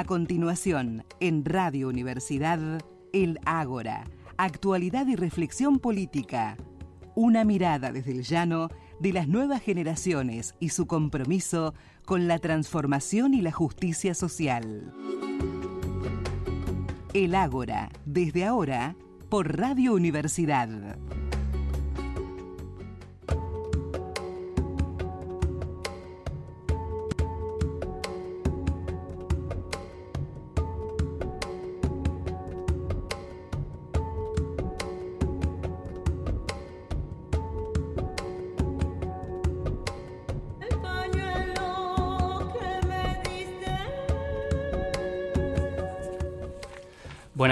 A continuación, en Radio Universidad, El Ágora, actualidad y reflexión política. Una mirada desde el llano de las nuevas generaciones y su compromiso con la transformación y la justicia social. El Ágora, desde ahora, por Radio Universidad.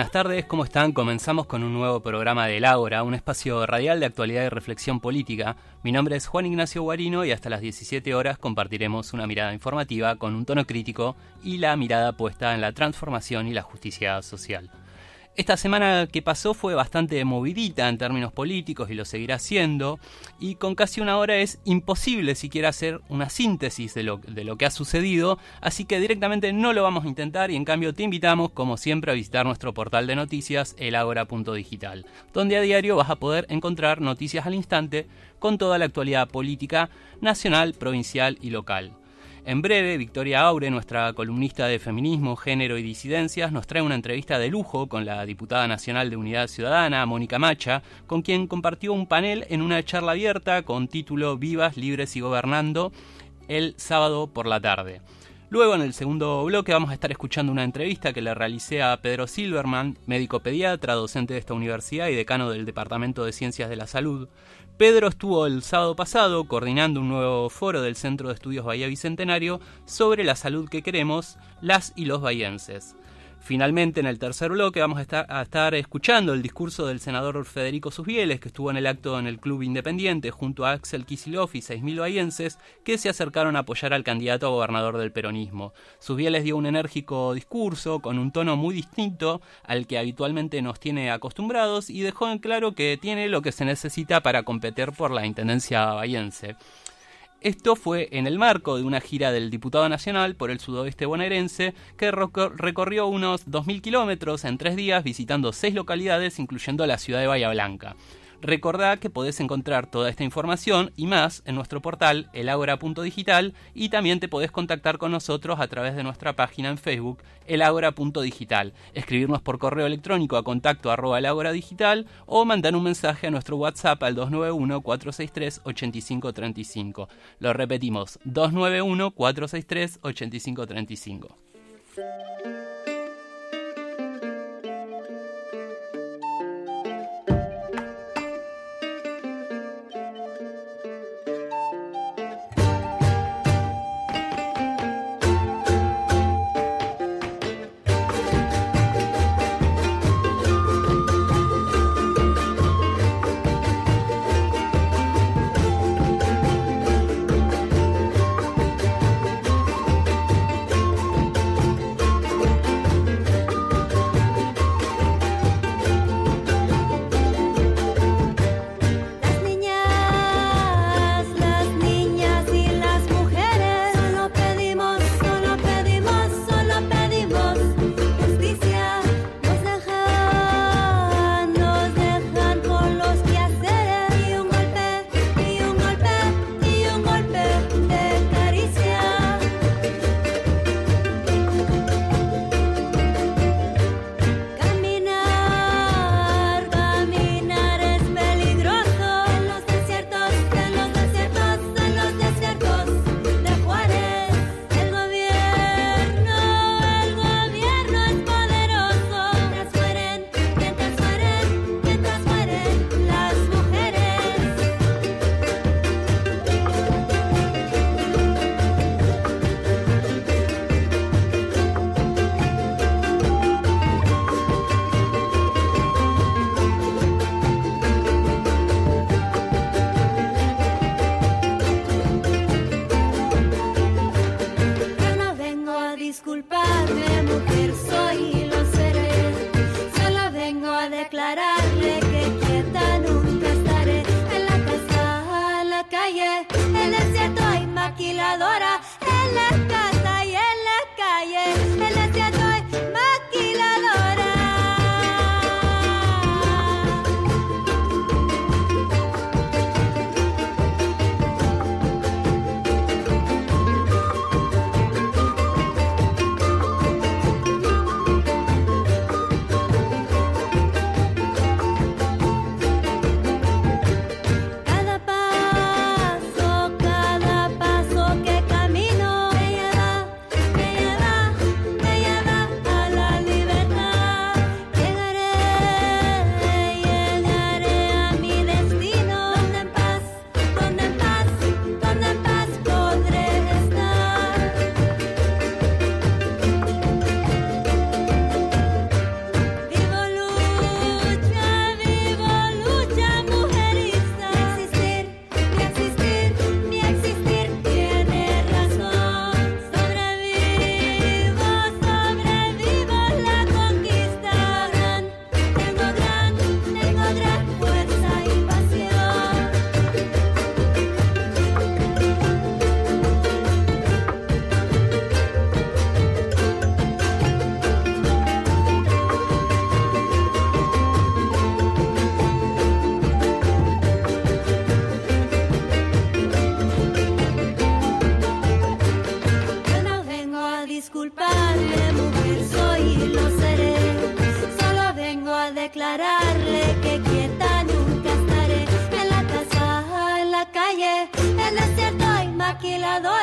Buenas tardes, ¿cómo están? Comenzamos con un nuevo programa de Ágora, un espacio radial de actualidad y reflexión política. Mi nombre es Juan Ignacio Guarino y hasta las 17 horas compartiremos una mirada informativa con un tono crítico y la mirada puesta en la transformación y la justicia social. Esta semana que pasó fue bastante movidita en términos políticos y lo seguirá siendo, y con casi una hora es imposible siquiera hacer una síntesis de lo, de lo que ha sucedido, así que directamente no lo vamos a intentar y en cambio te invitamos, como siempre, a visitar nuestro portal de noticias, elagora.digital, donde a diario vas a poder encontrar noticias al instante con toda la actualidad política nacional, provincial y local. En breve, Victoria Aure, nuestra columnista de feminismo, género y disidencias, nos trae una entrevista de lujo con la diputada nacional de Unidad Ciudadana, Mónica Macha, con quien compartió un panel en una charla abierta con título Vivas, Libres y Gobernando el sábado por la tarde. Luego, en el segundo bloque, vamos a estar escuchando una entrevista que le realicé a Pedro Silverman, médico pediatra, docente de esta universidad y decano del Departamento de Ciencias de la Salud. Pedro estuvo el sábado pasado coordinando un nuevo foro del Centro de Estudios Bahía Bicentenario sobre la salud que queremos las y los bahienses. Finalmente, en el tercer bloque vamos a estar, escuchando el discurso del senador Federico Susbieles, que estuvo en el acto en el Club Independiente junto a Axel Kicillof y 6.000 bahienses que se acercaron a apoyar al candidato a gobernador del peronismo. Susbieles dio un enérgico discurso con un tono muy distinto al que habitualmente nos tiene acostumbrados y dejó en claro que tiene lo que se necesita para competir por la intendencia bahiense. Esto fue en el marco de una gira del diputado nacional por el sudoeste bonaerense que recorrió unos 2.000 kilómetros en tres días visitando seis localidades incluyendo la ciudad de Bahía Blanca. Recordá que podés encontrar toda esta información y más en nuestro portal elagora.digital y también te podés contactar con nosotros a través de nuestra página en Facebook elagora.digital, escribirnos por correo electrónico a contacto arroba digital o mandar un mensaje a nuestro WhatsApp al 291-463-8535. Lo repetimos, 291-463-8535.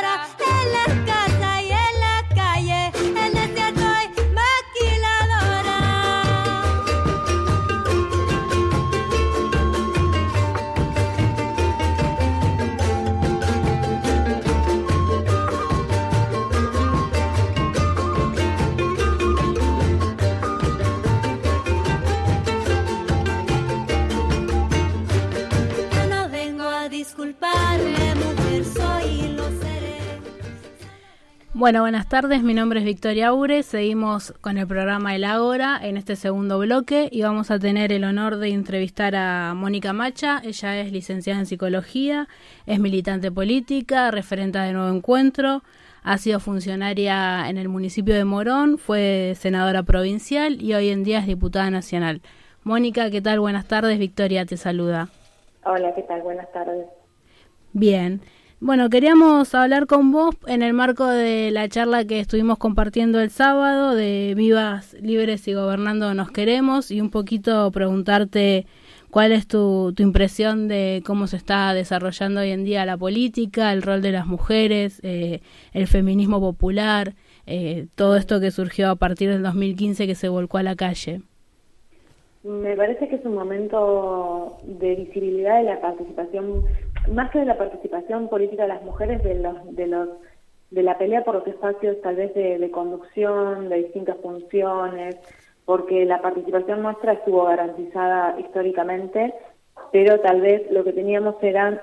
Maquiladora. En la Bueno, buenas tardes, mi nombre es Victoria Aure, seguimos con el programa El Ágora en este segundo bloque y vamos a tener el honor de entrevistar a Mónica Macha, ella es licenciada en psicología, es militante política, referente de Nuevo Encuentro, ha sido funcionaria en el municipio de Morón, fue senadora provincial y hoy en día es diputada nacional. Mónica, ¿qué tal? Buenas tardes, Victoria te saluda. Hola, ¿qué tal? Buenas tardes. Bien. Bueno, queríamos hablar con vos en el marco de la charla que estuvimos compartiendo el sábado de Vivas, Libres y Gobernando Nos Queremos y un poquito preguntarte cuál es tu, tu impresión de cómo se está desarrollando hoy en día la política, el rol de las mujeres, eh, el feminismo popular, eh, todo esto que surgió a partir del 2015 que se volcó a la calle. Me parece que es un momento de visibilidad de la participación, más que de la participación política de las mujeres, de los, de los, de la pelea por los espacios tal vez de, conducción, de distintas funciones, porque la participación nuestra estuvo garantizada históricamente, pero tal vez lo que teníamos eran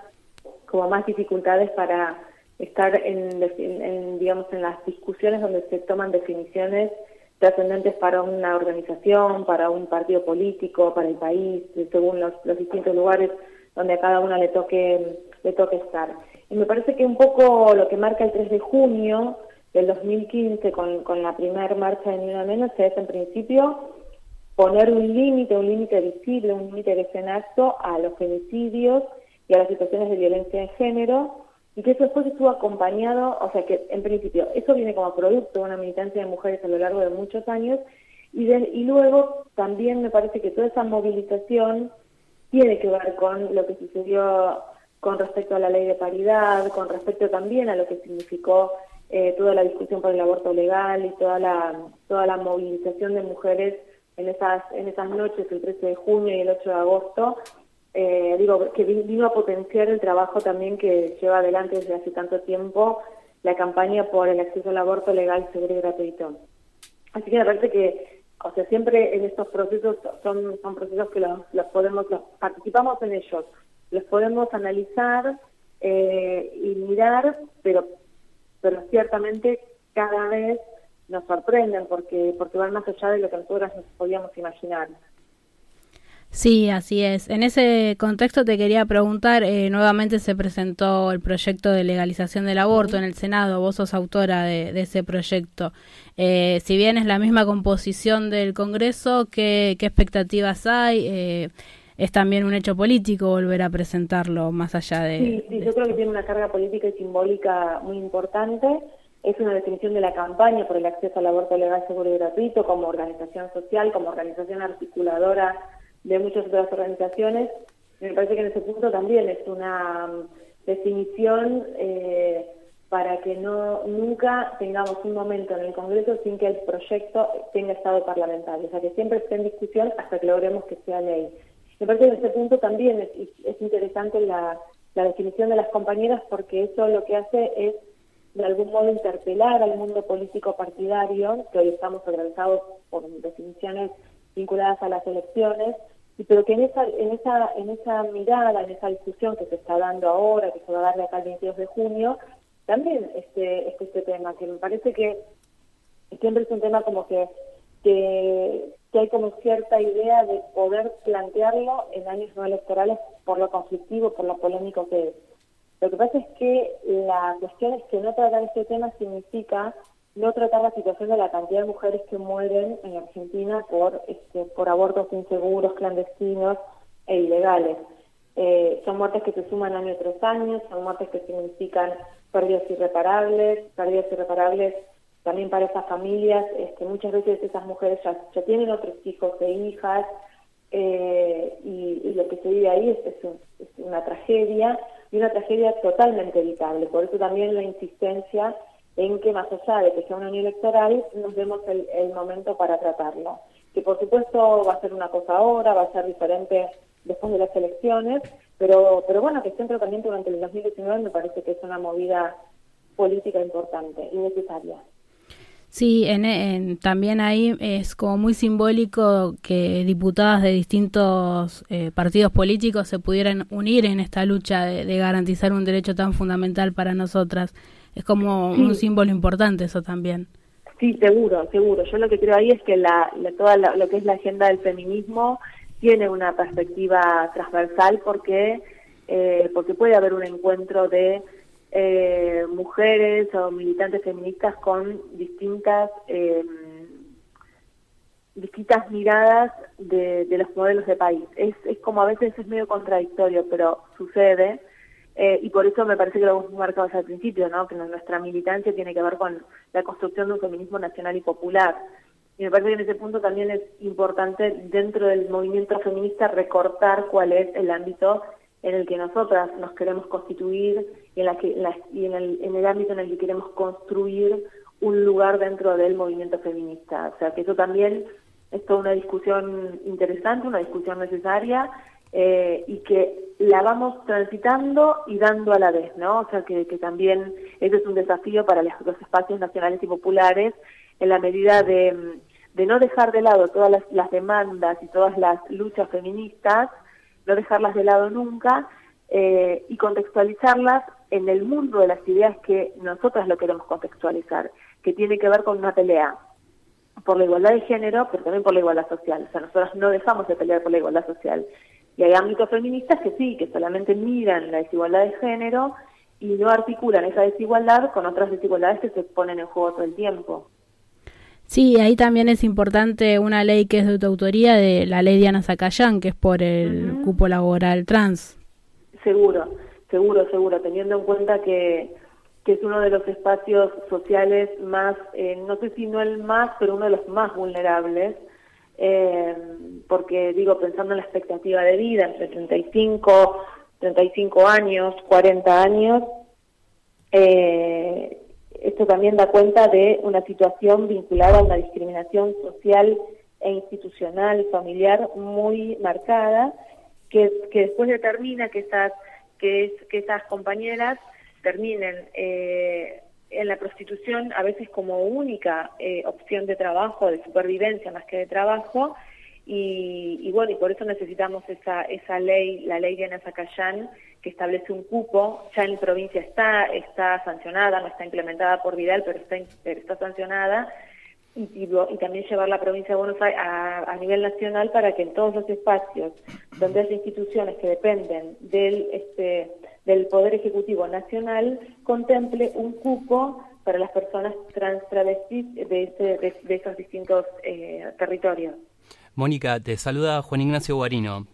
como más dificultades para estar en, en- en, digamos en las discusiones donde se toman definiciones trascendentes para una organización, para un partido político, para el país, según los, los distintos lugares donde a cada una le toque le toque estar. Y me parece que un poco lo que marca el 3 de junio del 2015 con, con la primera marcha de Ni Una Menos es en principio poner un límite, un límite visible, un límite que sea en acto a los femicidios y a las situaciones de violencia de género y que eso después estuvo acompañado, o sea que en principio eso viene como producto de una militancia de mujeres a lo largo de muchos años y, de- y luego también me parece que toda esa movilización tiene que ver con lo que sucedió con respecto a la ley de paridad, con respecto también a lo que significó eh, toda la discusión por el aborto legal y toda la toda la movilización de mujeres en esas en esas noches el 13 de junio y el 8 de agosto eh, digo que vi- vino a potenciar el trabajo también que lleva adelante desde hace tanto tiempo la campaña por el acceso al aborto legal, seguro y gratuito. Así que me parece que, o sea, siempre en estos procesos son, son procesos que los, los podemos, participamos en ellos, los podemos analizar eh, y mirar, pero, pero ciertamente cada vez nos sorprenden porque, porque van más allá de lo que nosotras nos podíamos imaginar. Sí, así es. En ese contexto te quería preguntar, eh, nuevamente se presentó el proyecto de legalización del aborto en el Senado, vos sos autora de, de ese proyecto. Eh, si bien es la misma composición del Congreso, ¿qué, qué expectativas hay? Eh, es también un hecho político volver a presentarlo más allá de... Sí, sí, yo creo que tiene una carga política y simbólica muy importante. Es una definición de la campaña por el acceso al aborto legal, seguro y gratuito como organización social, como organización articuladora de muchas otras organizaciones. Me parece que en ese punto también es una mm, definición eh, para que no nunca tengamos un momento en el Congreso sin que el proyecto tenga estado parlamentario, o sea, que siempre esté en discusión hasta que logremos que sea ley. Me parece que en ese punto también es, es interesante la, la definición de las compañeras porque eso lo que hace es de algún modo interpelar al mundo político partidario, que hoy estamos organizados por definiciones vinculadas a las elecciones, pero que en esa, en esa, en esa mirada, en esa discusión que se está dando ahora, que se va a dar de acá el 22 de junio, también este, este, este tema, que me parece que siempre es un tema como que, que, que hay como cierta idea de poder plantearlo en años no electorales por lo conflictivo, por lo polémico que es. Lo que pasa es que la cuestión es que no tratar este tema significa no tratar la situación de la cantidad de mujeres que mueren en Argentina por este, por abortos inseguros, clandestinos e ilegales. Eh, son muertes que se suman año tras año, son muertes que significan pérdidas irreparables, pérdidas irreparables también para esas familias, este, muchas veces esas mujeres ya, ya tienen otros hijos e hijas eh, y, lo que se vive ahí es, es, una tragedia y una tragedia totalmente evitable. Por eso también la insistencia en que más allá de que sea una unión electoral, nos demos el, el momento para tratarlo. Que por supuesto va a ser una cosa ahora, va a ser diferente después de las elecciones, pero, pero bueno, que esté en durante el 2019 me parece que es una movida política importante y necesaria. Sí, en, también ahí es como muy simbólico que diputadas de distintos eh, partidos políticos se pudieran unir en esta lucha de, garantizar un derecho tan fundamental para nosotras. Es como un símbolo importante eso también. Sí, seguro, seguro. Yo lo que creo ahí es que la, toda lo que es la agenda del feminismo tiene una perspectiva transversal porque eh, porque puede haber un encuentro de eh, mujeres o militantes feministas con distintas eh, distintas miradas de, los modelos de país. Es, es como a veces es medio contradictorio, pero sucede. Eh, y por eso me parece que lo hemos marcado al principio, ¿no? que nuestra militancia tiene que ver con la construcción de un feminismo nacional y popular. Y me parece que en ese punto también es importante dentro del movimiento feminista recortar cuál es el ámbito en el que nosotras nos queremos constituir y en, la que, y en, el, en el ámbito en el que queremos construir un lugar dentro del movimiento feminista. O sea, que eso también es toda una discusión interesante, una discusión necesaria eh, y que la vamos transitando y dando a la vez, ¿no? O sea, que, también ese es un desafío para los, espacios nacionales y populares en la medida de, no dejar de lado todas las, demandas y todas las luchas feministas, no dejarlas de lado nunca eh, y contextualizarlas en el mundo de las ideas que nosotras lo queremos contextualizar, que tiene que ver con una pelea por la igualdad de género, pero también por la igualdad social. O sea, nosotras no dejamos de pelear por la igualdad social. Y hay ámbitos feministas que sí, que solamente miran la desigualdad de género y no articulan esa desigualdad con otras desigualdades que se ponen en juego todo el tiempo. Sí, ahí también es importante una ley que es de autoría de la ley Diana Zacayán, que es por el cupo laboral trans. Seguro, seguro, seguro, teniendo en cuenta que, que es uno de los espacios sociales más, eh, no sé si no el más, pero uno de los más vulnerables, eh, porque digo, pensando en la expectativa de vida, entre 35, 35 años, 40 años, eh, esto también da cuenta de una situación vinculada a una discriminación social e institucional, familiar muy marcada, que, después determina que estas, que, que estas compañeras terminen eh, en la prostitución a veces como única eh, opción de trabajo, de supervivencia más que de trabajo, y, bueno, y por eso necesitamos esa, esa ley, la ley de Ana Zacayán, que establece un cupo, ya en provincia está, está sancionada, no está implementada por Vidal, pero está, está sancionada, y, también llevar la provincia de Buenos Aires a, nivel nacional para que en todos los espacios donde hay instituciones que dependen del, este, del Poder Ejecutivo Nacional contemple un cupo para las personas trans travestis de, de, esos distintos eh, territorios. Mónica, te saluda Juan Ignacio Guarino.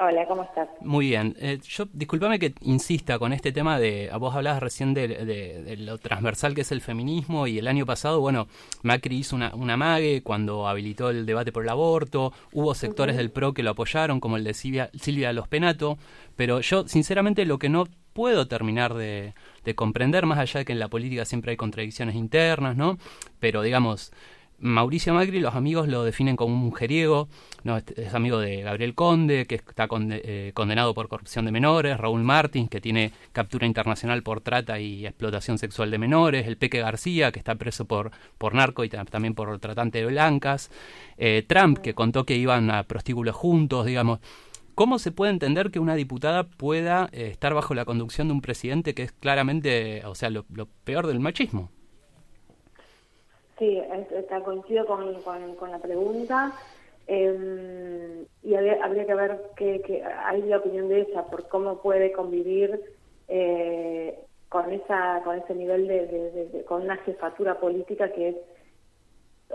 Hola, ¿cómo estás? Muy bien. Eh, yo, discúlpame que insista con este tema de, vos hablabas recién de, lo transversal que es el feminismo y el año pasado, bueno, Macri hizo una, una mague cuando habilitó el debate por el aborto, hubo sectores del PRO que lo apoyaron, como el de Silvia, Silvia Lospenato, pero yo, sinceramente, lo que no puedo terminar de, de comprender, más allá de que en la política siempre hay contradicciones internas, ¿no? Pero, digamos, Mauricio Macri, los amigos lo definen como un mujeriego, no, es amigo de Gabriel Conde, que está eh, condenado por corrupción de menores, Raúl Martins, que tiene captura internacional por trata y explotación sexual de menores, el Peque García, que está preso por, por narco y también por tratante de blancas, eh, Trump, que contó que iban a prostíbulos juntos, digamos. ¿Cómo se puede entender que una diputada pueda eh, estar bajo la conducción de un presidente que es claramente, o sea, lo peor del machismo? Sí, está, coincido con, con, la pregunta. Eh, y habría, que ver qué, hay la opinión de ella por cómo puede convivir eh, con esa con ese nivel de, con una jefatura política que es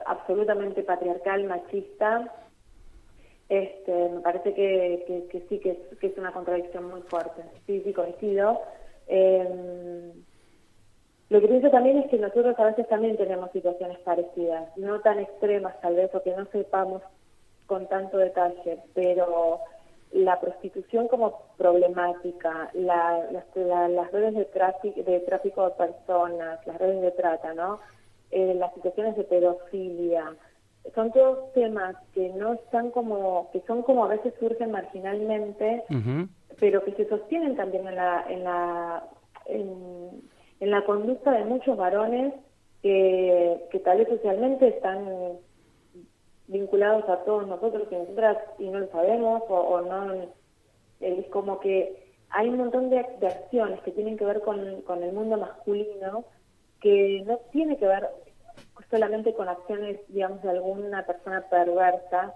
absolutamente patriarcal machista. Este me parece que, que, sí que es, que es una contradicción muy fuerte. Sí sí coincido. Eh, Lo que pienso también es que nosotros a veces también tenemos situaciones parecidas, no tan extremas tal vez, o que no sepamos con tanto detalle, pero la prostitución como problemática, la, las redes de tráfico, de tráfico de personas, las redes de trata, ¿no? Eh, las situaciones de pedofilia, son todos temas que no están como, que son como a veces surgen marginalmente, pero que se sostienen también en la, en la, en, la conducta de muchos varones que, tal vez socialmente están vinculados a todos nosotros y nosotras y no lo sabemos o, no es como que hay un montón de, de, acciones que tienen que ver con, con el mundo masculino que no tiene que ver solamente con acciones, digamos, de alguna persona perversa,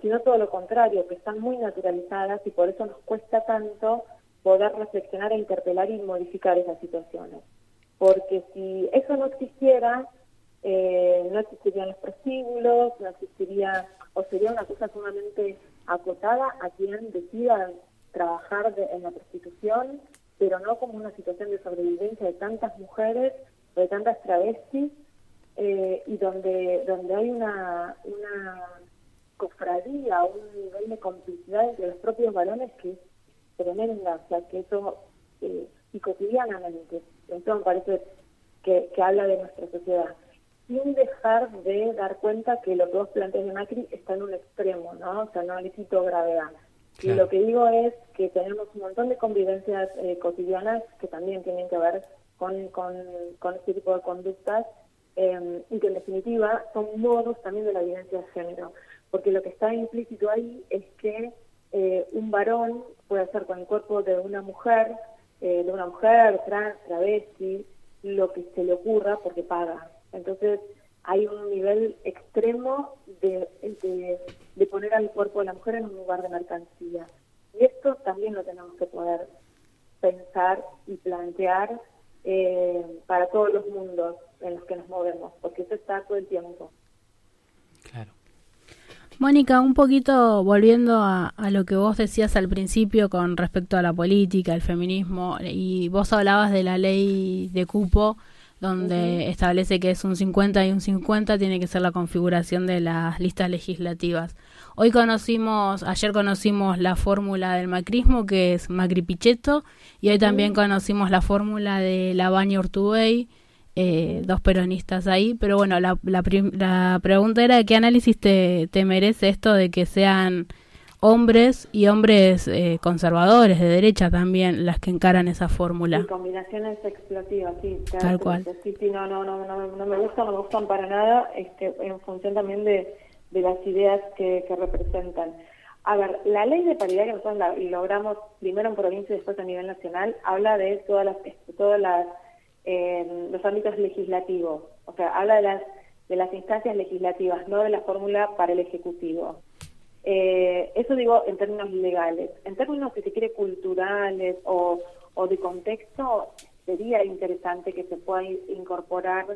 sino todo lo contrario, que están muy naturalizadas y por eso nos cuesta tanto poder reflexionar e interpelar y modificar esas situaciones. Porque si eso no existiera, eh, no existirían los prostíbulos, no existiría, o sería una cosa sumamente acotada a quien decida trabajar en la prostitución, pero no como una situación de sobrevivencia de tantas mujeres de tantas travestis eh, y donde, donde hay una, una cofradía, un nivel de complicidad entre los propios varones que es tremenda, o sea, que eso, eh, y cotidianamente, eso me parece que, que habla de nuestra sociedad, sin dejar de dar cuenta que lo que vos planteas de Macri está en un extremo, ¿no? O sea, no necesito gravedad. Y lo que digo es que tenemos un montón de convivencias eh, cotidianas que también tienen que ver con, con, con este tipo de conductas eh, y que en definitiva son modos también de la violencia de género, porque lo que está implícito ahí es que eh, un varón puede hacer con el cuerpo de una mujer, eh, de una mujer trans, travesti, lo que se le ocurra porque paga. Entonces hay un nivel extremo de, de, de poner al cuerpo de la mujer en un lugar de mercancía. Y esto también lo tenemos que poder pensar y plantear eh, para todos los mundos en los que nos movemos, porque eso está todo el tiempo. Mónica, un poquito volviendo a, lo que vos decías al principio con respecto a la política, el feminismo, y vos hablabas de la ley de cupo, donde establece que es un 50 y un 50, tiene que ser la configuración de las listas legislativas. Hoy conocimos, ayer conocimos la fórmula del macrismo, que es Macri Pichetto, y hoy también conocimos la fórmula de Lavagna Urtubey, eh, dos peronistas ahí, pero bueno, la, la, pregunta era qué análisis te, te, merece esto de que sean hombres y hombres eh, conservadores de derecha también las que encaran esa fórmula. combinaciones explosivas, sí. Tal cual. Sí, sí, no, no, no, no, no me gustan, no me gustan para nada, este, en función también de, de las ideas que, que representan. A ver, la ley de paridad que nosotros la, logramos primero en provincia y después a nivel nacional habla de todas las, todas las los ámbitos legislativos, o sea, habla de las, de las instancias legislativas, no de la fórmula para el Ejecutivo. Eh, eso digo en términos legales. En términos, si se quiere, culturales o, o de contexto, sería interesante que se pueda incorporar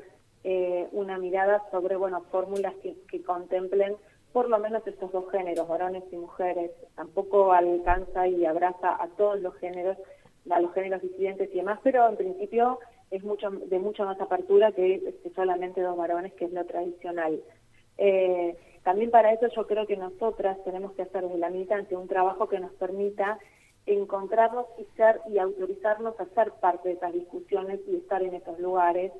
eh, una mirada sobre, bueno, fórmulas que, que contemplen por lo menos estos dos géneros, varones y mujeres. Tampoco alcanza y abraza a todos los géneros, a los géneros disidentes y demás, pero en principio es mucho de mucha más apertura que este, solamente dos varones, que es lo tradicional. Eh, también para eso yo creo que nosotras tenemos que hacer desde la militancia un trabajo que nos permita encontrarnos y ser y autorizarnos a ser parte de esas discusiones y estar en esos lugares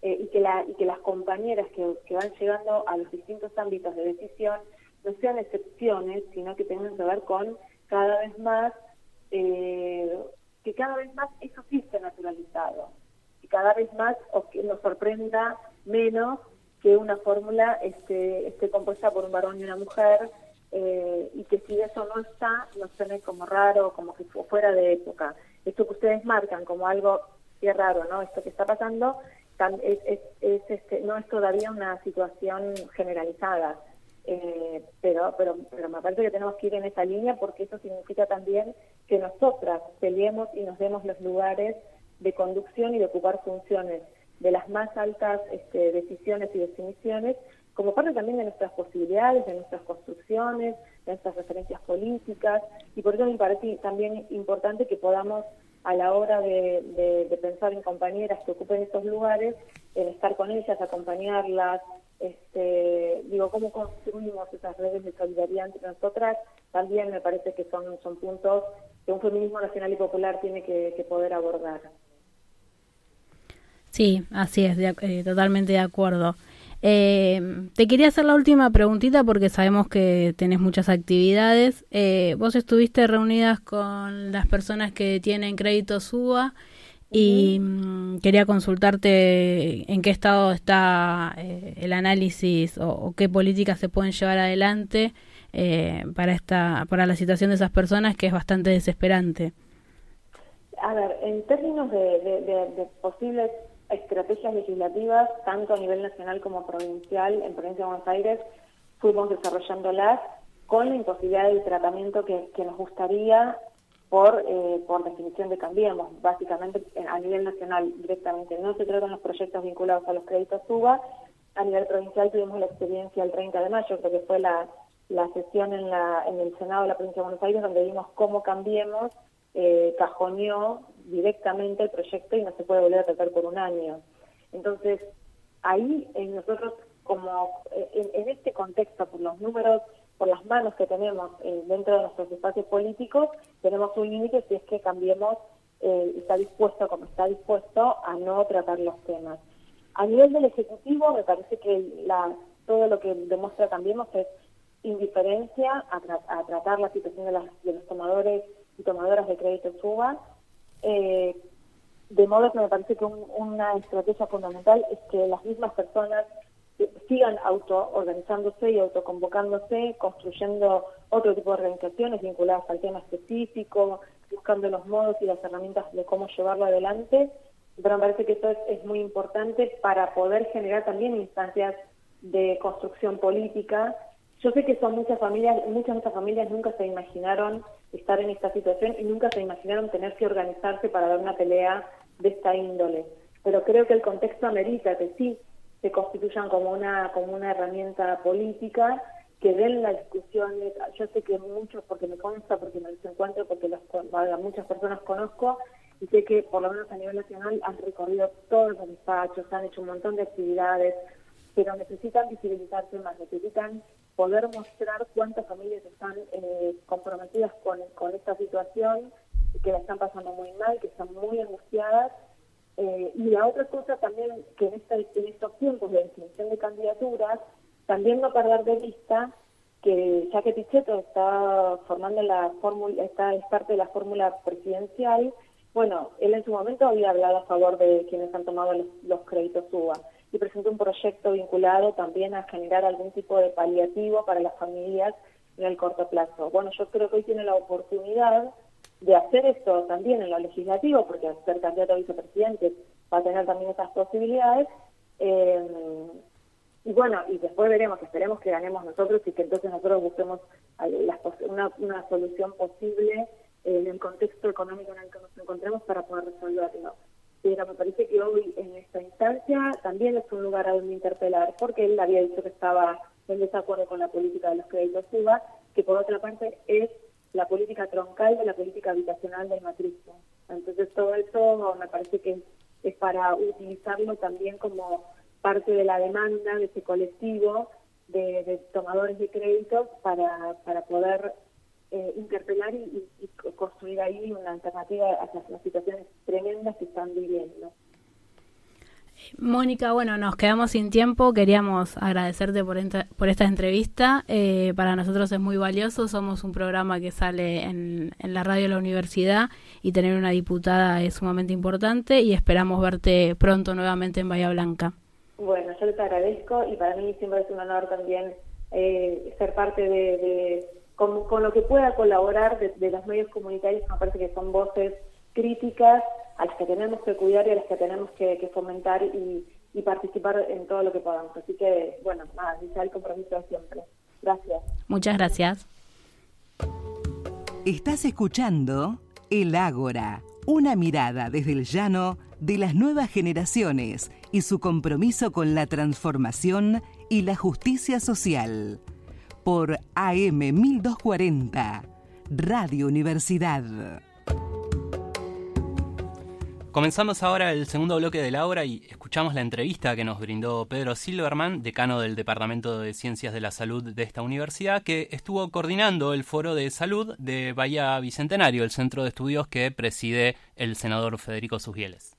eh, y, que la, y que las compañeras que, que van llegando a los distintos ámbitos de decisión no sean excepciones, sino que tengan que ver con cada vez más, eh, que cada vez más eso sí esté naturalizado cada vez más o que nos sorprenda menos que una fórmula esté, esté compuesta por un varón y una mujer eh, y que si eso no está, nos suene como raro, como que fuera de época. Esto que ustedes marcan como algo que raro, ¿no? Esto que está pasando es, es, es este, no es todavía una situación generalizada. Eh, pero, pero, pero me parece que tenemos que ir en esa línea porque eso significa también que nosotras peleemos y nos demos los lugares de conducción y de ocupar funciones de las más altas este, decisiones y definiciones, como parte también de nuestras posibilidades, de nuestras construcciones, de nuestras referencias políticas, y por eso me parece también importante que podamos a la hora de, pensar en compañeras que ocupen estos lugares, en estar con ellas, acompañarlas, este, digo, cómo construimos esas redes de solidaridad entre nosotras, también me parece que son, son puntos que un feminismo nacional y popular tiene que, poder abordar. Sí, así es, eh, totalmente de acuerdo. Eh, te quería hacer la última preguntita porque sabemos que tenés muchas actividades. Eh, vos estuviste reunidas con las personas que tienen crédito SUBA y mm, quería consultarte en qué estado está eh, el análisis o, qué políticas se pueden llevar adelante para esta para la situación de esas personas que es bastante desesperante. A ver, en términos de, de posibles estrategias legislativas, tanto a nivel nacional como provincial, en Provincia de Buenos Aires, fuimos desarrollándolas con la imposibilidad del tratamiento que, nos gustaría por, eh, por definición de Cambiemos. Básicamente, a nivel nacional directamente no se tratan los proyectos vinculados a los créditos UBA. A nivel provincial tuvimos la experiencia el 30 de mayo, creo que fue la, la sesión en, la, en el Senado de la Provincia de Buenos Aires, donde vimos cómo Cambiemos eh, cajoneó directamente el proyecto y no se puede volver a tratar por un año. Entonces, ahí en nosotros, como en, este contexto, por los números, por las manos que tenemos eh, dentro de nuestros espacios políticos, tenemos un límite si es que cambiemos, eh, está dispuesto, como está dispuesto, a no tratar los temas. A nivel del Ejecutivo, me parece que todo lo que demuestra Cambiemos es indiferencia a, tratar la situación de los tomadores y tomadoras de crédito suba. Eh, de modo que me parece que una estrategia fundamental es que las mismas personas sigan auto-organizándose y autoconvocándose, construyendo otro tipo de organizaciones vinculadas al tema específico, buscando los modos y las herramientas de cómo llevarlo adelante. Pero me parece que esto es muy importante para poder generar también instancias de construcción política yo sé que son muchas familias, muchas de estas familias nunca se imaginaron estar en esta situación y nunca se imaginaron tener que organizarse para dar una pelea de esta índole. Pero creo que el contexto amerita que sí se constituyan como una, como una herramienta política, que den las discusiones. Yo sé que muchos, porque me consta, porque me los encuentro, porque los, muchas personas conozco, y sé que por lo menos a nivel nacional han recorrido todos los despachos, han hecho un montón de actividades, pero necesitan visibilizarse más, necesitan poder mostrar cuántas familias están eh, comprometidas con, con esta situación, que la están pasando muy mal, que están muy angustiadas. Eh, y la otra cosa también, que en, esta, en estos tiempos de definición de candidaturas, también no perder de vista que ya que Pichetto está formando la fórmula, está es parte de la fórmula presidencial, bueno, él en su momento había hablado a favor de quienes han tomado los, los créditos UBA y presentó un proyecto vinculado también a generar algún tipo de paliativo para las familias en el corto plazo. Bueno, yo creo que hoy tiene la oportunidad de hacer esto también en lo legislativo, porque al ser candidato a vicepresidente va a tener también esas posibilidades. Eh, y bueno, y después veremos, esperemos que ganemos nosotros y que entonces nosotros busquemos una, una solución posible en el contexto económico en el que nos encontremos para poder resolverlo pero me parece que hoy en esta instancia también es un lugar a donde interpelar, porque él había dicho que estaba en desacuerdo con la política de los créditos UBA, que por otra parte es la política troncal de la política habitacional del matricio. Entonces todo eso me parece que es para utilizarlo también como parte de la demanda de ese colectivo de, de tomadores de créditos para, para poder eh, interpelar y, construir ahí una alternativa a las situaciones tremendas que están viviendo. Mónica, bueno, nos quedamos sin tiempo. Queríamos agradecerte por, por esta entrevista. Eh, para nosotros es muy valioso. Somos un programa que sale en, en, la radio de la universidad y tener una diputada es sumamente importante y esperamos verte pronto nuevamente en Bahía Blanca. Bueno, yo les agradezco y para mí siempre es un honor también eh, ser parte de con, lo que pueda colaborar de, los medios comunitarios, me parece que son voces críticas a las que tenemos que cuidar y a las que tenemos que, fomentar y, participar en todo lo que podamos. Así que, bueno, nada, el compromiso de siempre. Gracias. Muchas gracias. Estás escuchando El Ágora, una mirada desde el llano de las nuevas generaciones y su compromiso con la transformación y la justicia social por AM 1240, Radio Universidad. Comenzamos ahora el segundo bloque de la obra y escuchamos la entrevista que nos brindó Pedro Silverman, decano del Departamento de Ciencias de la Salud de esta universidad, que estuvo coordinando el Foro de Salud de Bahía Bicentenario, el centro de estudios que preside el senador Federico Susgieles.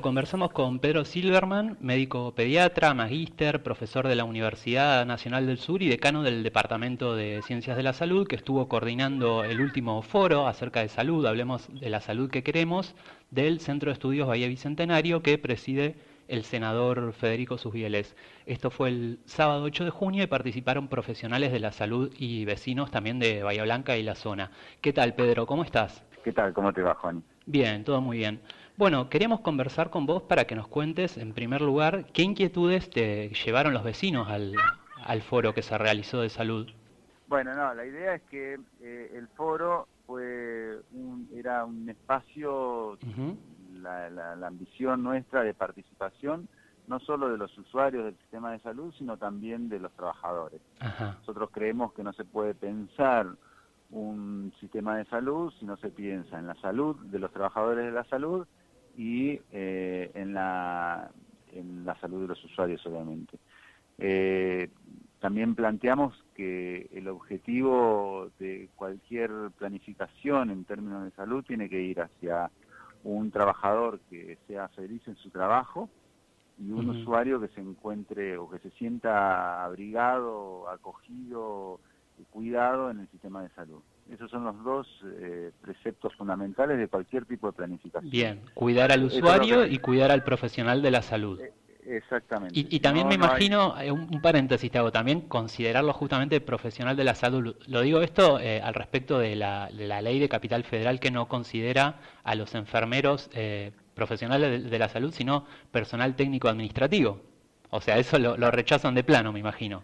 Conversamos con Pedro Silverman, médico pediatra, magíster, profesor de la Universidad Nacional del Sur y decano del Departamento de Ciencias de la Salud, que estuvo coordinando el último foro acerca de salud, hablemos de la salud que queremos, del Centro de Estudios Bahía Bicentenario, que preside el senador Federico Susbieles. Esto fue el sábado 8 de junio y participaron profesionales de la salud y vecinos también de Bahía Blanca y la zona. ¿Qué tal, Pedro? ¿Cómo estás? ¿Qué tal? ¿Cómo te va, Juan? Bien, todo muy bien. Bueno, queríamos conversar con vos para que nos cuentes, en primer lugar, qué inquietudes te llevaron los vecinos al, foro que se realizó de salud. Bueno, no, la idea es que eh, el foro fue era un espacio, la, ambición nuestra de participación, no solo de los usuarios del sistema de salud, sino también de los trabajadores. Nosotros creemos que no se puede pensar un sistema de salud si no se piensa en la salud de los trabajadores de la salud y eh, en, la, en la salud de los usuarios, obviamente. Eh, también planteamos que el objetivo de cualquier planificación en términos de salud tiene que ir hacia un trabajador que sea feliz en su trabajo y un usuario que se encuentre o que se sienta abrigado, acogido, cuidado en el sistema de salud. Esos son los dos eh, preceptos fundamentales de cualquier tipo de planificación. Bien, cuidar al usuario y cuidar al profesional de la salud. Eh, exactamente. Y, también me imagino, eh, un, paréntesis te hago, también considerarlo justamente profesional de la salud. Lo digo esto al respecto de la, ley de capital federal que no considera a los enfermeros profesionales de, la salud, sino personal técnico administrativo. O sea, eso lo rechazan de plano, me imagino.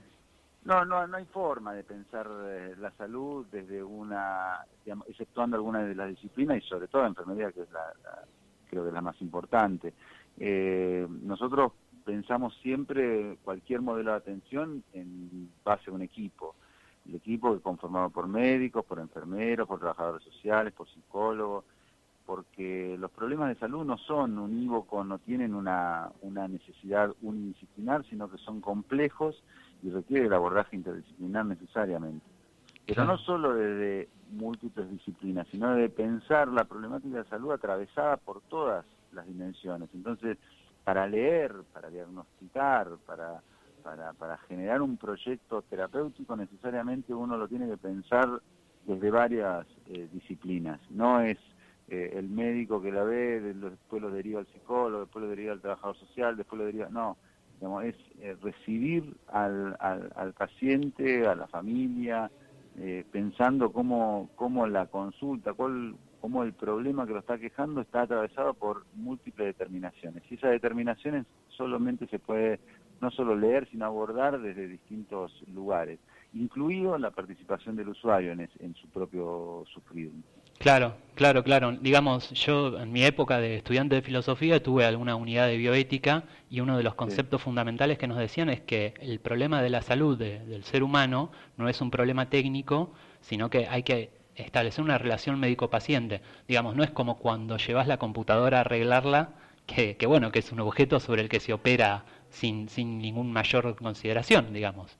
No, no, no hay forma de pensar eh, la salud desde una, exceptuando algunas de las disciplinas y sobre todo la enfermería, que es la, creo que es la más importante. Eh, nosotros pensamos siempre cualquier modelo de atención en base a un equipo. El equipo es conformado por médicos, por enfermeros, por trabajadores sociales, por psicólogos, porque los problemas de salud no son unívocos, no tienen una, una necesidad unidisciplinar, sino que son complejos y requiere el abordaje interdisciplinar necesariamente. Pero no solo desde múltiples disciplinas, sino de pensar la problemática de salud atravesada por todas las dimensiones. Entonces, para leer, para diagnosticar, para, para, para generar un proyecto terapéutico, necesariamente uno lo tiene que pensar desde varias eh, disciplinas. No es eh, el médico que la ve, después lo deriva al psicólogo, después lo deriva al trabajador social, después lo deriva... No, es eh, recibir al, al, paciente, a la familia, eh, pensando cómo, cómo la consulta, cuál, cómo el problema que lo está quejando está atravesado por múltiples determinaciones. Y esas determinaciones solamente se puede no solo leer, sino abordar desde distintos lugares, incluido la participación del usuario en, en su propio sufrir. Claro, claro, claro. Digamos, yo en mi época de estudiante de filosofía tuve alguna unidad de bioética y uno de los conceptos fundamentales que nos decían es que el problema de la salud del ser humano no es un problema técnico, sino que hay que establecer una relación médico-paciente. Digamos, no es como cuando llevas la computadora a arreglarla, que, que bueno, que es un objeto sobre el que se opera sin, sin ningún mayor consideración, digamos.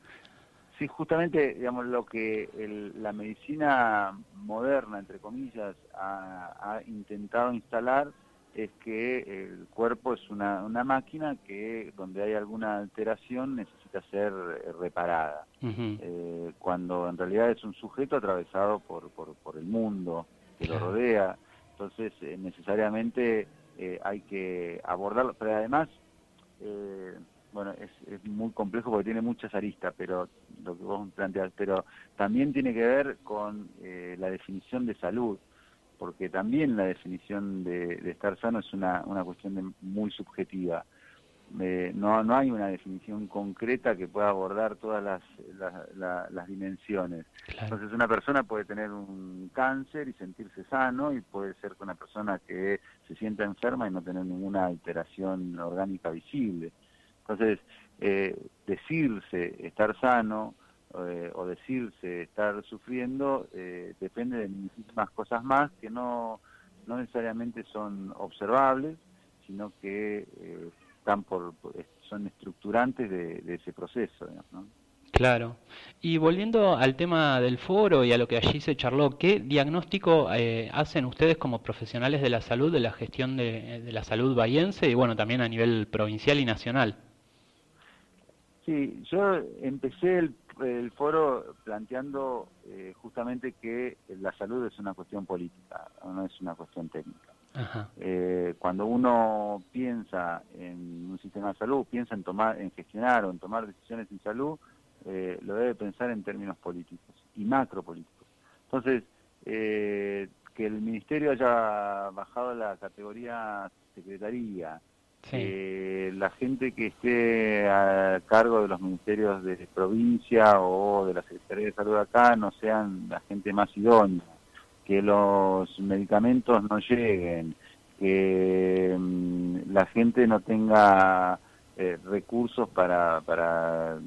Sí, justamente, digamos, lo que la medicina moderna, entre comillas, ha, intentado instalar es que el cuerpo es una, máquina que donde hay alguna alteración necesita ser eh, reparada, eh, cuando en realidad es un sujeto atravesado por, por, el mundo que lo rodea, entonces eh, necesariamente hay que abordarlo, pero además bueno, es, es, muy complejo porque tiene muchas aristas, pero lo que vos planteás, pero también tiene que ver con eh, la definición de salud, porque también la definición de, estar sano es una, una cuestión muy subjetiva. Eh, no, no hay una definición concreta que pueda abordar todas las, las, dimensiones. Entonces una persona puede tener un cáncer y sentirse sano y puede ser una persona que se sienta enferma y no tener ninguna alteración orgánica visible. Entonces, eh, decirse estar sano eh, o decirse estar sufriendo eh, depende de muchísimas cosas más que no, no necesariamente son observables sino que están por, son estructurantes de, ese proceso. Claro. Y volviendo al tema del foro y a lo que allí se charló, ¿qué diagnóstico eh, hacen ustedes como profesionales de la salud, de la gestión de, la salud bahiense y bueno, también a nivel provincial y nacional? Sí, yo empecé el, foro planteando eh, justamente que la salud es una cuestión política, no es una cuestión técnica. Eh, cuando uno piensa en un sistema de salud, piensa en tomar, en gestionar o en tomar decisiones en salud, eh, lo debe pensar en términos políticos y macropolíticos. Entonces, eh, que el ministerio haya bajado la categoría secretaría, la gente que esté a cargo de los ministerios de provincia o de la Secretaría de Salud acá no sean la gente más idónea, que los medicamentos no lleguen, que mm, la gente no tenga eh, recursos para, para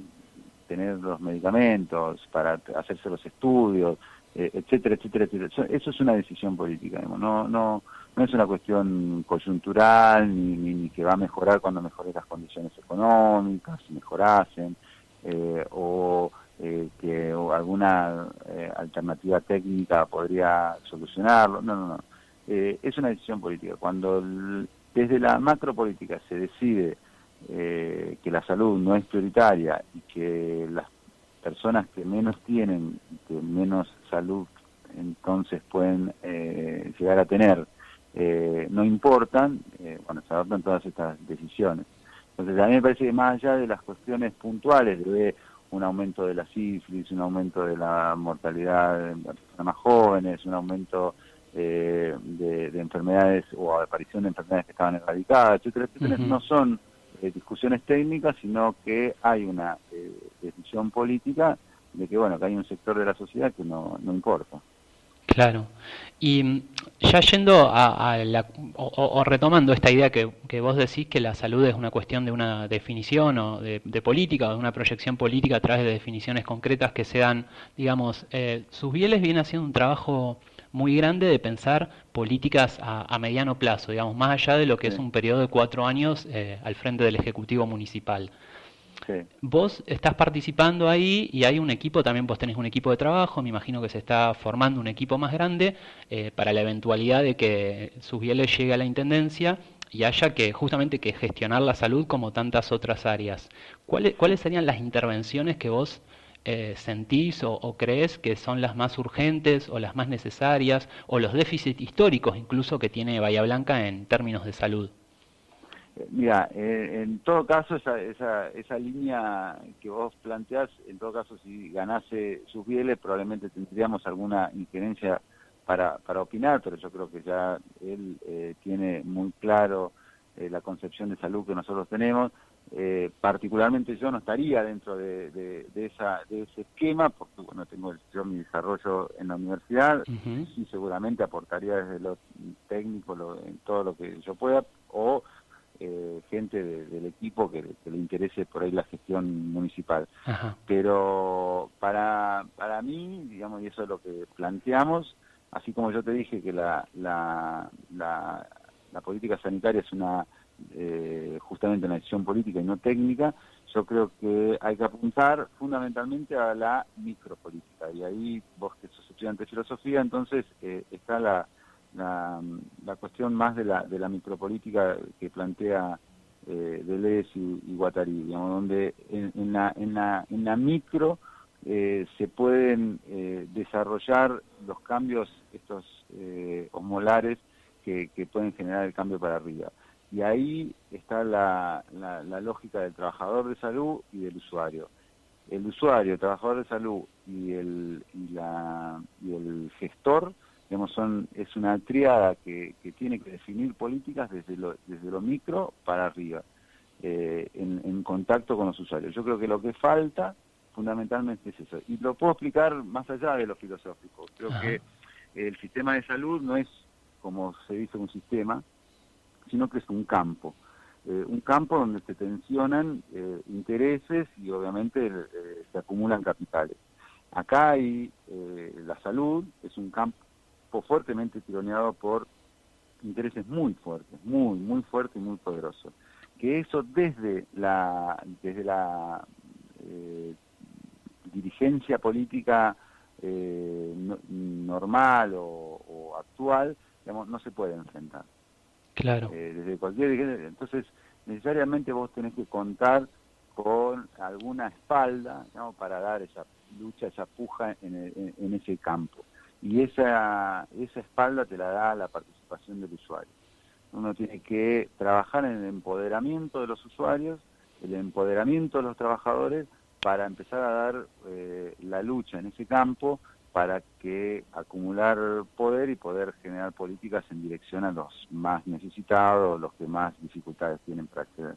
tener los medicamentos, para hacerse los estudios, eh, etcétera, etcétera, etcétera. Eso es una decisión política, no, no, no es una cuestión coyuntural ni, que va a mejorar cuando mejoren las condiciones económicas, si mejorasen, eh, o eh, que alguna alternativa técnica podría solucionarlo. No, no, no. es una decisión política. Cuando desde la macropolítica se decide eh, que la salud no es prioritaria y que las personas que menos tienen, que menos salud entonces pueden eh, llegar a tener, eh, no importan, bueno, se adoptan todas estas decisiones. Entonces a mí me parece que más allá de las cuestiones puntuales, de un aumento de la sífilis, un aumento de la mortalidad de personas más jóvenes, un aumento de, enfermedades o aparición de enfermedades que estaban erradicadas, etcétera, etcétera, no son discusiones técnicas, sino que hay una eh, decisión política de que, bueno, que hay un sector de la sociedad que no, no importa. Claro. Y mm, ya yendo a, la, o, retomando esta idea que, que, vos decís que la salud es una cuestión de una definición o de, política o de una proyección política a través de definiciones concretas que se dan, digamos, eh, sus bieles viene haciendo un trabajo muy grande de pensar políticas a, mediano plazo, digamos, más allá de lo que es un periodo de cuatro años eh, al frente del Ejecutivo Municipal. Vos estás participando ahí y hay un equipo, también vos tenés un equipo de trabajo, me imagino que se está formando un equipo más grande eh, para la eventualidad de que Susbieles llegue a la Intendencia y haya que justamente que gestionar la salud como tantas otras áreas. ¿Cuáles, serían las intervenciones que vos eh, sentís o, crees que son las más urgentes o las más necesarias o los déficits históricos incluso que tiene Bahía Blanca en términos de salud? Eh, mira, eh, en todo caso, esa, esa, esa línea que vos planteás, en todo caso, si ganase sus bieles, probablemente tendríamos alguna injerencia para, para opinar, pero yo creo que ya él tiene muy claro la concepción de salud que nosotros tenemos. Eh, particularmente yo no estaría dentro de, esa, de ese esquema, porque bueno, tengo yo mi desarrollo en la universidad y seguramente aportaría desde lo técnico lo, en todo lo que yo pueda, o eh, gente del equipo que, le interese por ahí la gestión municipal. Pero para, para mí, digamos, y eso es lo que planteamos, así como yo te dije que la, la, la política sanitaria es una eh, justamente una decisión política y no técnica, yo creo que hay que apuntar fundamentalmente a la micropolítica. Y ahí vos que sos estudiante de filosofía, entonces eh, está la, la, cuestión más de la, de la micropolítica que plantea eh, Deleuze y, Guattari, digamos, donde en, la, en, la, en la micro eh, se pueden desarrollar los cambios estos osmolares que, que pueden generar el cambio para arriba. Y ahí está la, la, lógica del trabajador de salud y del usuario. El usuario, el trabajador de salud y el, y la, y el gestor, digamos, son, es una triada que, que tiene que definir políticas desde lo, desde lo micro para arriba, eh, en, en contacto con los usuarios. Yo creo que lo que falta fundamentalmente es eso. Y lo puedo explicar más allá de lo filosófico. Creo que el sistema de salud no es, como se dice, un sistema, sino que es un campo. Eh, un campo donde se tensionan eh, intereses y obviamente se acumulan capitales. Acá hay la salud, es un campo fuertemente tironeado por intereses muy fuertes, muy, muy fuertes y muy poderosos. Que eso desde la, desde la eh, dirigencia política eh, normal o, actual, digamos, no se puede enfrentar. Claro. Eh, desde cualquier entonces necesariamente vos tenés que contar con alguna espalda para dar esa lucha, esa puja en, en, ese campo. Y esa, esa espalda te la da la participación del usuario. Uno tiene que trabajar en el empoderamiento de los usuarios, el empoderamiento de los trabajadores, para empezar a dar eh, la lucha en ese campo para que acumular poder y poder generar políticas en dirección a los más necesitados, los que más dificultades tienen para acceder.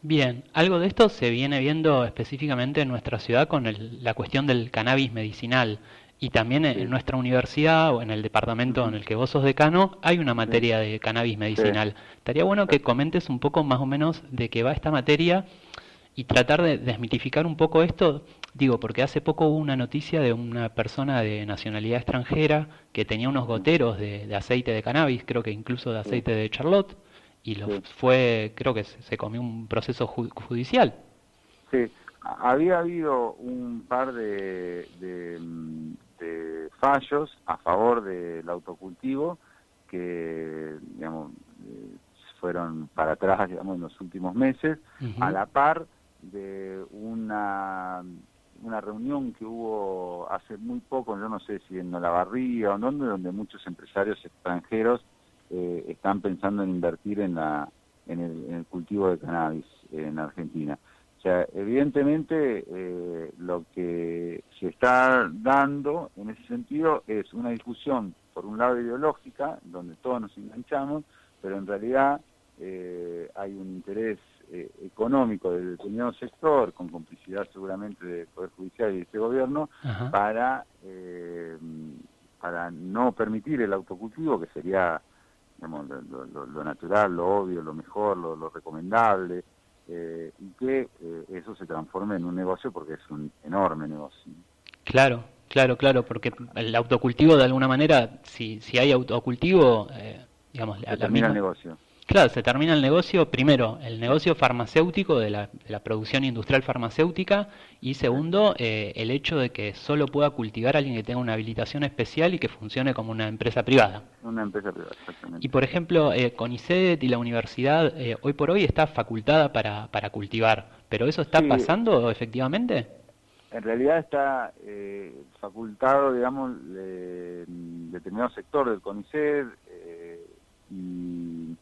Bien, algo de esto se viene viendo específicamente en nuestra ciudad con la cuestión del cannabis medicinal y también en nuestra universidad o en el departamento en el que vos sos decano hay una materia de cannabis medicinal. Estaría bueno que comentes un poco más o menos de qué va esta materia y tratar de desmitificar un poco esto, digo, porque hace poco hubo una noticia de una persona de nacionalidad extranjera que tenía unos goteros de, aceite de cannabis, creo que incluso de aceite de Charlotte, y lo fue, creo que se, comió un proceso judicial. Sí, había habido un par de, de, fallos a favor del autocultivo que, digamos, eh, fueron para atrás, digamos, en los últimos meses, a la par de una, una reunión que hubo hace muy poco, yo no sé si en Olavarría o en donde, donde muchos empresarios extranjeros eh, están pensando en invertir en, la, en, el, cultivo de cannabis en Argentina. O sea, evidentemente eh, lo que se está dando en ese sentido es una discusión, por un lado ideológica, donde todos nos enganchamos, pero en realidad eh, hay un interés eh, económico del determinado sector, con complicidad seguramente del Poder Judicial y de este gobierno, para, para no permitir el autocultivo, que sería lo, natural, lo obvio, lo mejor, lo, recomendable, eh, y que eso se transforme en un negocio porque es un enorme negocio. Claro, claro, claro, porque el autocultivo de alguna manera, si, si hay autocultivo, digamos, la, termina el negocio. Claro, se termina el negocio, primero, el negocio farmacéutico de la, producción industrial farmacéutica y segundo, eh, el hecho de que solo pueda cultivar alguien que tenga una habilitación especial y que funcione como una empresa privada. Una empresa privada, exactamente. Y por ejemplo, eh, CONICET y la universidad eh, hoy por hoy está facultada para, para cultivar, pero ¿eso está pasando efectivamente? En realidad está eh, facultado, digamos, determinado sector del CONICET y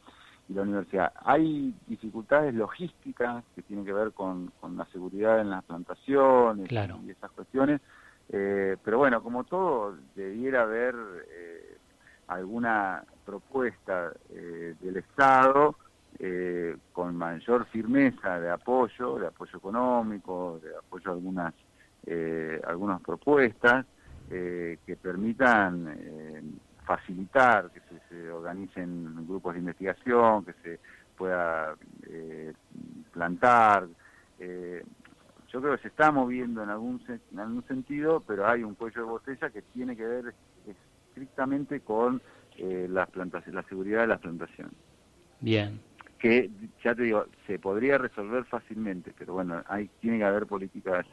la universidad. Hay dificultades logísticas que tienen que ver con, la seguridad en las plantaciones y esas cuestiones, eh, pero bueno, como todo, debiera haber eh, alguna propuesta eh, del Estado con mayor firmeza de apoyo, de apoyo económico, de apoyo a algunas, algunas propuestas que permitan facilitar que se, organicen grupos de investigación, que se pueda eh, plantar. Eh, yo creo que se está moviendo en algún, en algún sentido, pero hay un cuello de botella que tiene que ver estrictamente con eh, las la seguridad de las plantaciones. Bien. Que, ya te digo, se podría resolver fácilmente, pero bueno, hay, tiene que haber políticas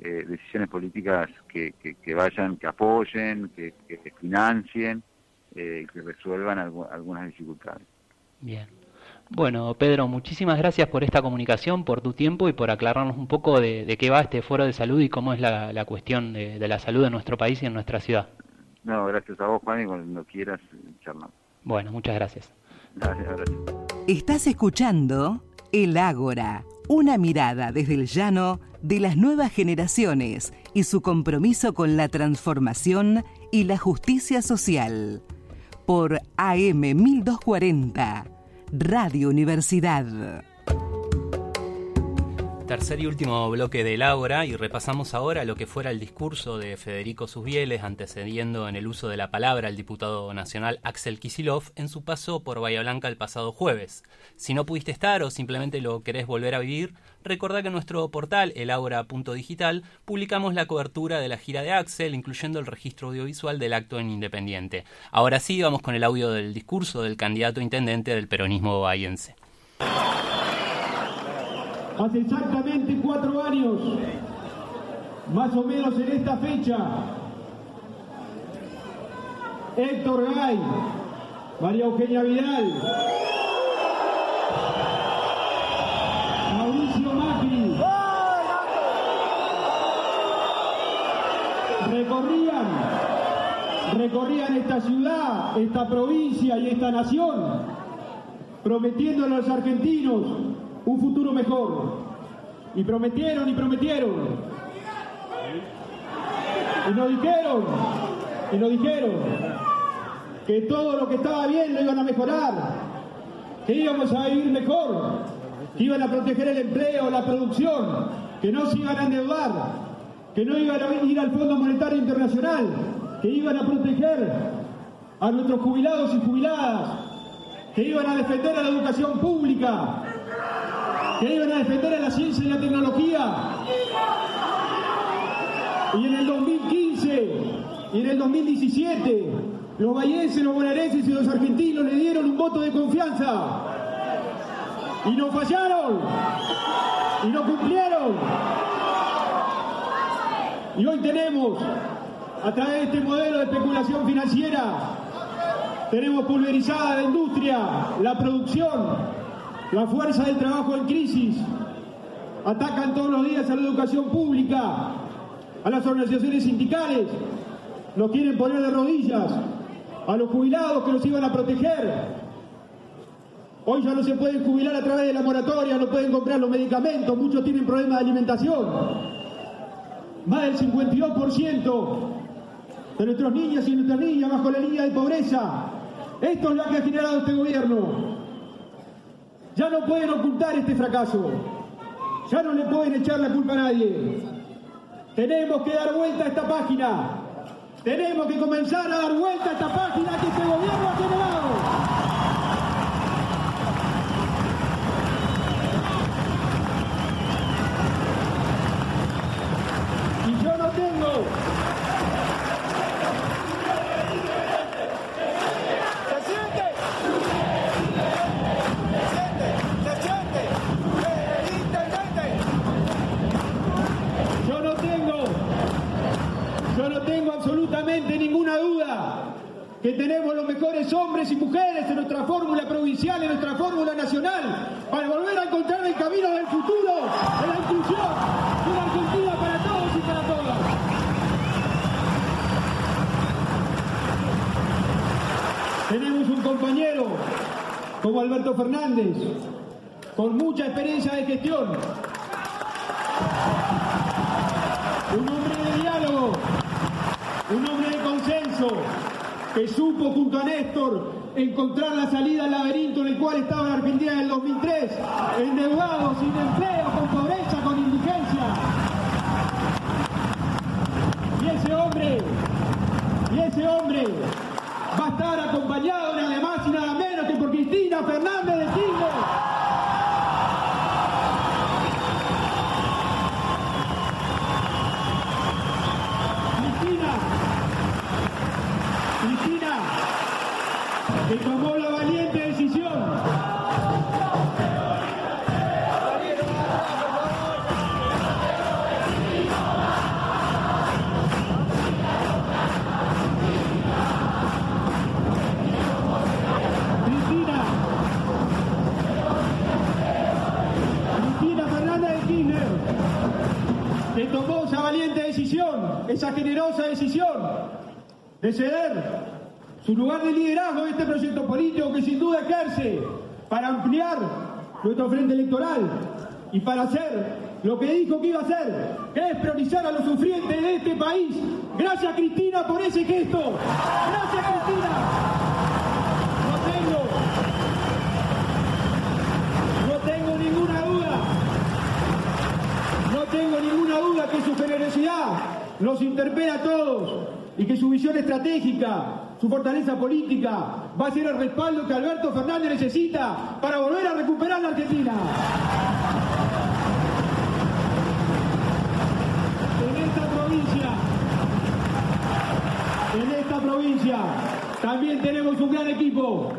eh, decisiones políticas que, que, vayan, que apoyen, que, que financien, eh, que resuelvan algunas dificultades. Bien. Bueno, Pedro, muchísimas gracias por esta comunicación, por tu tiempo y por aclararnos un poco de, qué va este foro de salud y cómo es la, cuestión de, de, la salud en nuestro país y en nuestra ciudad. No, gracias a vos, Juan, y cuando quieras charlar. Bueno, muchas gracias. Gracias, gracias. Estás escuchando El Ágora, una mirada desde el llano de las nuevas generaciones y su compromiso con la transformación y la justicia social. Por AM 1240, Radio Universidad. Tercer y último bloque del Ágora y repasamos ahora lo que fuera el discurso de Federico Susbieles antecediendo en el uso de la palabra al diputado nacional Axel Kisilov en su paso por Bahía Blanca el pasado jueves. Si no pudiste estar o simplemente lo querés volver a vivir, recordá que en nuestro portal elagora.digital publicamos la cobertura de la gira de Axel, incluyendo el registro audiovisual del acto en Independiente. Ahora sí, vamos con el audio del discurso del candidato intendente del peronismo bahiense. Hace exactamente cuatro años, más o menos en esta fecha, Héctor Gay, María Eugenia Vidal, Mauricio Macri, recorrían, recorrían esta ciudad, esta provincia y esta nación, prometiéndole a los argentinos un futuro mejor. Y prometieron y prometieron. Y nos dijeron, y nos dijeron que todo lo que estaba bien lo iban a mejorar, que íbamos a vivir mejor, que iban a proteger el empleo, la producción, que no se iban a endeudar, que no iban a ir al Fondo Monetario Internacional, que iban a proteger a nuestros jubilados y jubiladas, que iban a defender a la educación pública, que iban a defender a la ciencia y la tecnología. Y en el 2015 y en el 2017, los vallenses, los bonaerenses y los argentinos le dieron un voto de confianza. Y no fallaron. Y no cumplieron. Y hoy tenemos, a través de este modelo de especulación financiera, tenemos pulverizada la industria, la producción, la fuerza del trabajo en crisis, atacan todos los días a la educación pública, a las organizaciones sindicales, nos quieren poner de rodillas, a los jubilados que los iban a proteger. Hoy ya no se pueden jubilar a través de la moratoria, no pueden comprar los medicamentos, muchos tienen problemas de alimentación. Más del 52% de nuestros niños y nuestras niñas bajo la línea de pobreza. Esto es lo que ha generado este gobierno. Ya no pueden ocultar este fracaso. Ya no le pueden echar la culpa a nadie. Tenemos que dar vuelta a esta página. Tenemos que comenzar a dar vuelta a esta página que este gobierno ha generado. Para volver a encontrar el camino del futuro, de la inclusión, de una Argentina para todos y para todas. Tenemos un compañero como Alberto Fernández, con mucha experiencia de gestión, un hombre de diálogo, un hombre de consenso, que supo junto a Néstor encontrar la salida al laberinto en el cual estaba la Argentina en el 2003, endeudado, sin empleo, con pobreza, con indigencia. Y ese hombre, y ese hombre va a estar acompañado nada más y nada menos que por Cristina Fernández de Kirchner. Cristina, Cristina, que tomó la valiente decisión. Que tomó esa valiente decisión, esa generosa decisión de ceder su lugar de liderazgo en este proyecto político que sin duda ejerce para ampliar nuestro frente electoral y para hacer lo que dijo que iba a hacer, que es priorizar a los sufrientes de este país. Gracias Cristina por ese gesto. Gracias Cristina. No tengo, no tengo ninguna duda tengo ninguna duda que su generosidad nos interpela a todos y que su visión estratégica, su fortaleza política, va a ser el respaldo que Alberto Fernández necesita para volver a recuperar la Argentina. En esta provincia, en esta provincia, también tenemos un gran equipo.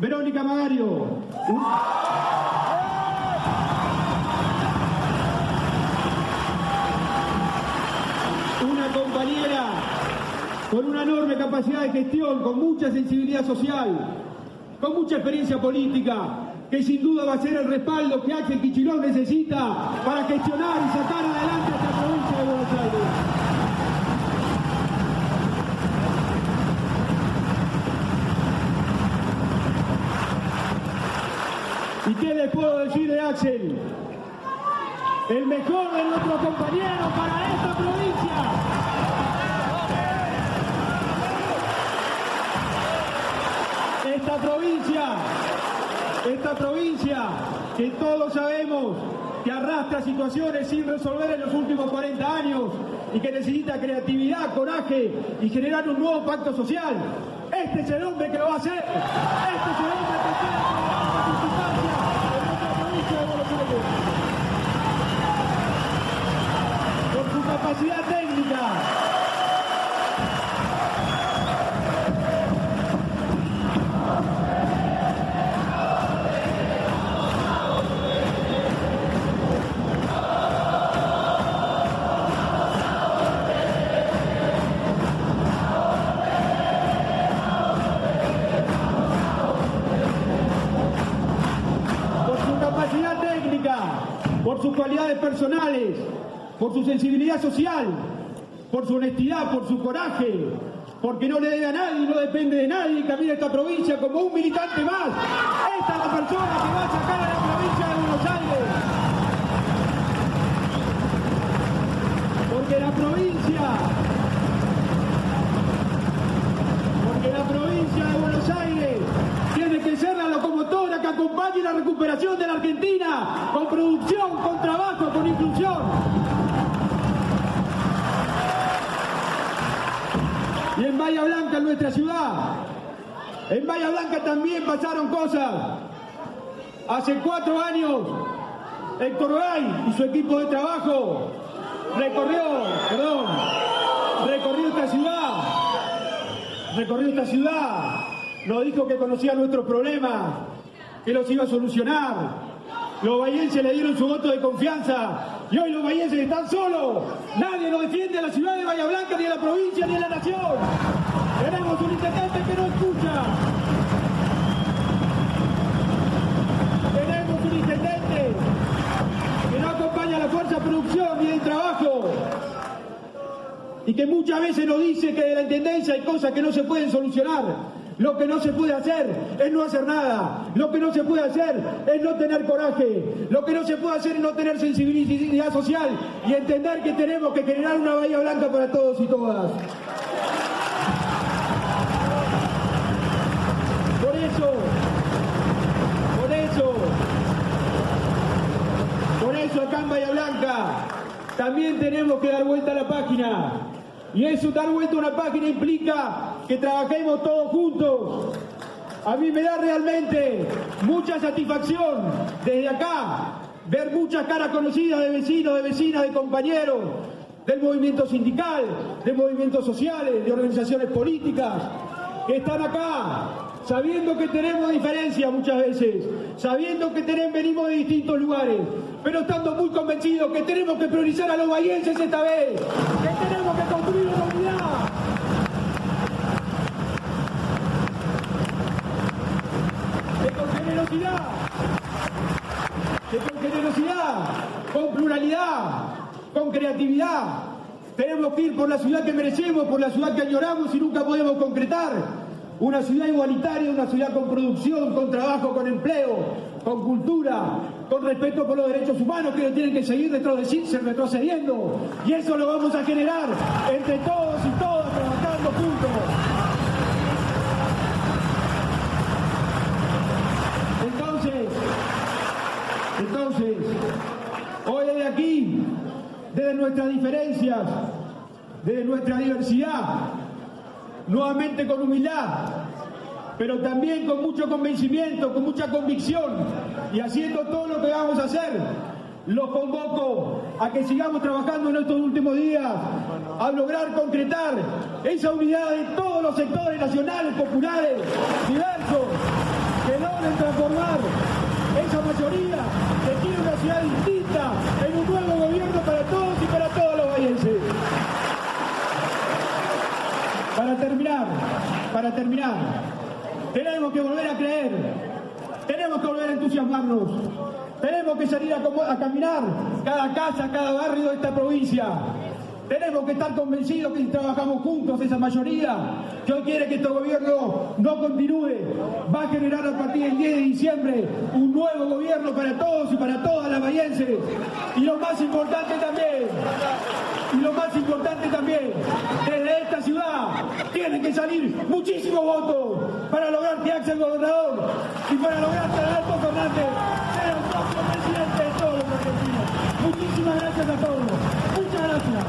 Verónica Magario. un- una compañera con una enorme capacidad de gestión, con mucha sensibilidad social, con mucha experiencia política, que sin duda va a ser el respaldo que Axel Kichilov necesita para gestionar y sacar adelante esta provincia de Buenos Aires. ¿Y qué les puedo decir de Axel? El mejor de nuestros compañeros para esta provincia. Esta provincia, esta provincia que todos sabemos que arrastra situaciones sin resolver en los últimos 40 años y que necesita creatividad, coraje y generar un nuevo pacto social. Este es el hombre que lo va a hacer. Este su sensibilidad social, por su honestidad, por su coraje, porque no le debe a nadie, no depende de nadie camina esta provincia como un militante más. Esta es la persona que va a sacar a la provincia de Buenos Aires. Porque la provincia, porque la provincia de Buenos Aires tiene que ser la locomotora que acompañe la recuperación de la Argentina, con producción, con trabajo, con inclusión. Y en Bahía Blanca, nuestra ciudad, en Bahía Blanca también pasaron cosas. Hace cuatro años, Héctor Gay y su equipo de trabajo recorrió, perdón, recorrió esta ciudad, recorrió esta ciudad, nos dijo que conocía nuestros problemas, que los iba a solucionar. Los bahienses le dieron su voto de confianza y hoy los bahienses están solos. Nadie nos defiende a la ciudad de Bahía Blanca, ni a la provincia, ni a la nación. Tenemos un intendente que no escucha. Tenemos un intendente que no acompaña a la fuerza de producción ni del trabajo y que muchas veces nos dice que de la intendencia hay cosas que no se pueden solucionar. Lo que no se puede hacer es no hacer nada. Lo que no se puede hacer es no tener coraje. Lo que no se puede hacer es no tener sensibilidad social y entender que tenemos que generar una bahía blanca para todos y todas. Por eso, por eso, por eso acá en Bahía Blanca también tenemos que dar vuelta a la página. Y eso, dar vuelta a una página implica que trabajemos todos juntos. A mí me da realmente mucha satisfacción desde acá ver muchas caras conocidas de vecinos, de vecinas, de compañeros, del movimiento sindical, de movimientos sociales, de organizaciones políticas, que están acá, sabiendo que tenemos diferencias muchas veces, sabiendo que tenemos, venimos de distintos lugares, pero estando muy convencidos que tenemos que priorizar a los bahienses esta vez, que tenemos que construir una unidad. Que con generosidad, que con generosidad, con pluralidad, con creatividad, tenemos que ir por la ciudad que merecemos, por la ciudad que añoramos y nunca podemos concretar. Una ciudad igualitaria, una ciudad con producción, con trabajo, con empleo, con cultura, con respeto por los derechos humanos que no tienen que seguir retrocediendo. Y eso lo vamos a generar entre todos y todas trabajando juntos. Entonces, entonces, hoy desde aquí nuestras diferencias, desde nuestra diversidad, nuevamente con humildad, pero también con mucho convencimiento, con mucha convicción y haciendo todo lo que vamos a hacer. Los convoco a que sigamos trabajando en estos últimos días, a lograr concretar esa unidad de todos los sectores nacionales, populares, diversos, que logren transformar esa mayoría que tiene una ciudad distinta un nuevo gobierno para todos y para todos los vallenses. Para terminar, para terminar, tenemos que volver a creer, tenemos que volver a entusiasmarnos, tenemos que salir a, caminar cada casa, cada barrio de esta provincia. Tenemos que estar convencidos que si trabajamos juntos, esa mayoría que hoy quiere que este gobierno no continúe, va a generar a partir del 10 de diciembre un nuevo gobierno para todos y para todas las bayenses. Y lo más importante también, y lo más importante también, desde esta ciudad tienen que salir muchísimos votos para lograr que Axel Gobernador y para lograr que Alberto Fernández sea el próximo presidente de todos los argentinos. Muchísimas gracias a todos. Muchas gracias.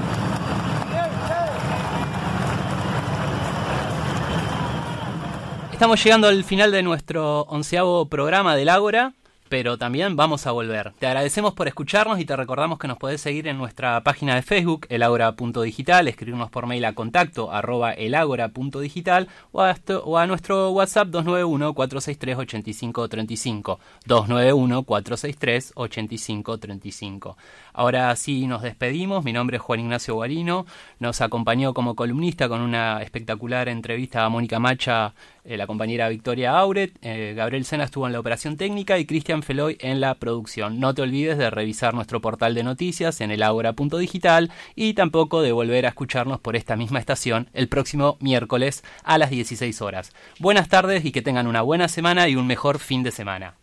Estamos llegando al final de nuestro onceavo programa del Ágora pero también vamos a volver. Te agradecemos por escucharnos y te recordamos que nos podés seguir en nuestra página de Facebook, elagora.digital, escribirnos por mail a contacto arroba elagora.digital o, a o a nuestro WhatsApp 291-463-8535. 291-463-8535. Ahora sí nos despedimos. Mi nombre es Juan Ignacio Guarino. Nos acompañó como columnista con una espectacular entrevista a Mónica Macha, eh, la compañera Victoria Auret. Eh, Gabriel Sena estuvo en la operación técnica y Cristian Feloy en la producción. No te olvides de revisar nuestro portal de noticias en elagora.digital y tampoco de volver a escucharnos por esta misma estación el próximo miércoles a las 16 horas. Buenas tardes y que tengan una buena semana y un mejor fin de semana.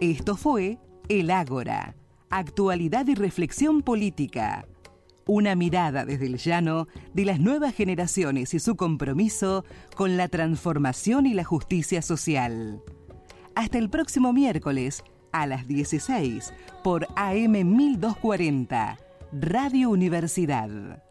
Esto fue El Ágora, actualidad y reflexión política. Una mirada desde el llano de las nuevas generaciones y su compromiso con la transformación y la justicia social. Hasta el próximo miércoles a las 16 por AM 1240, Radio Universidad.